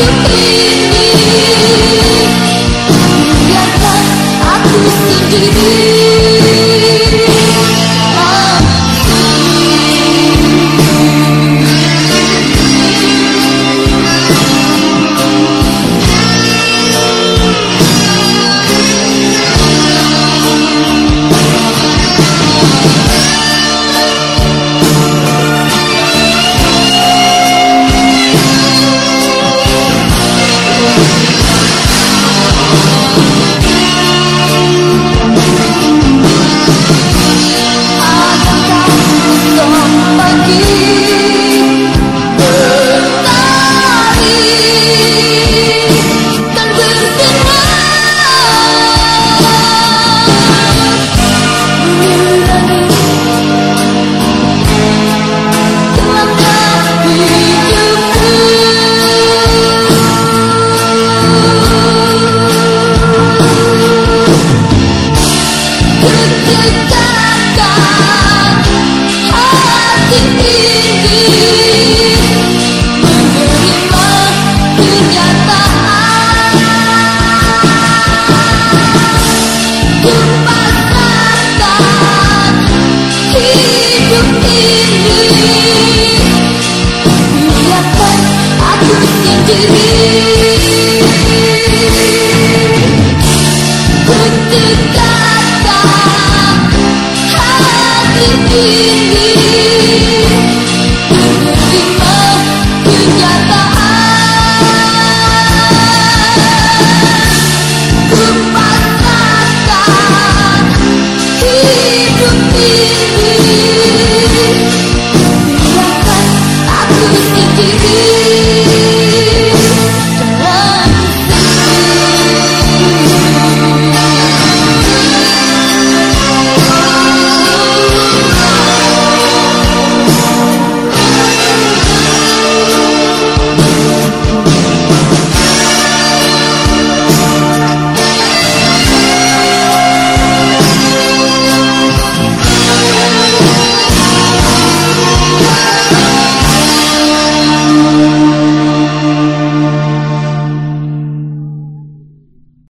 you.